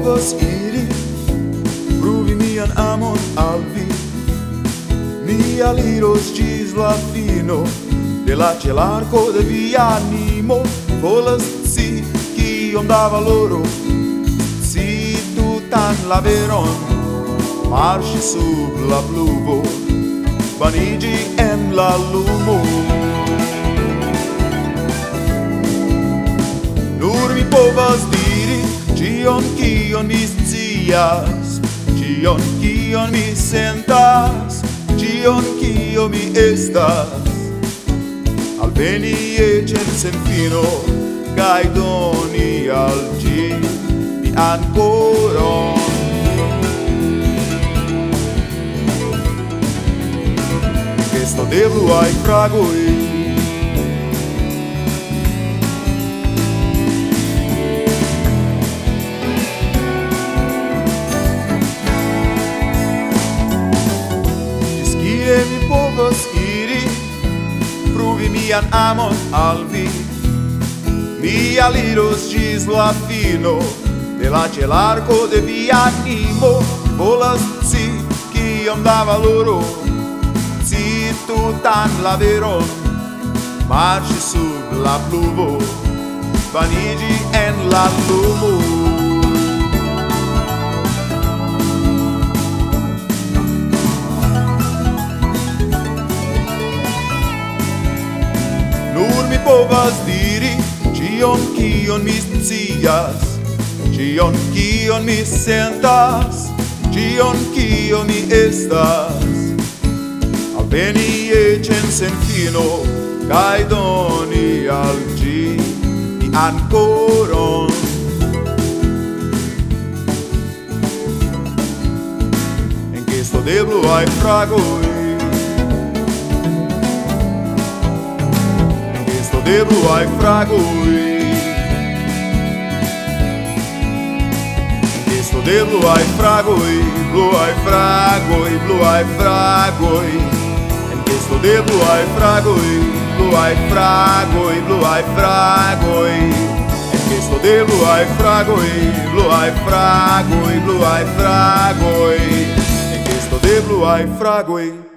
povas iri. Pruvi mian amon al vi. Mi aliros gis la fino De la celarco de via animo. Volas si kiom da valoro. Si tutan la veron marci sub la pluvo vanigi en la lumo. Cion, kion mi scias? Cion, kion mi sentas? Cion, kio mi estas? Alveni ecen sen fino Gai doni al ci, Mi ancoron Questo de bluai fragoi mian amon al vi. Mi aliros gis la fino De la celarco de via animo. Volas si kiom da valoro Si tutan la veron. Marci sub la pluvo Vanigi en la lumo. povas diri Cion kion mi scias Cion kion mi sentas Cion kion mi estas. Alveni ecen sen fino Cai doni al gi Mi ancoron. En questo de bluai fragoi E fragoi. Isto de ai fraco ai fragui, ai fraco Isto de ai fragui, ai fragui, ai fragui Isto de ai fragui, ai fragui, ai fragui e de ai fragui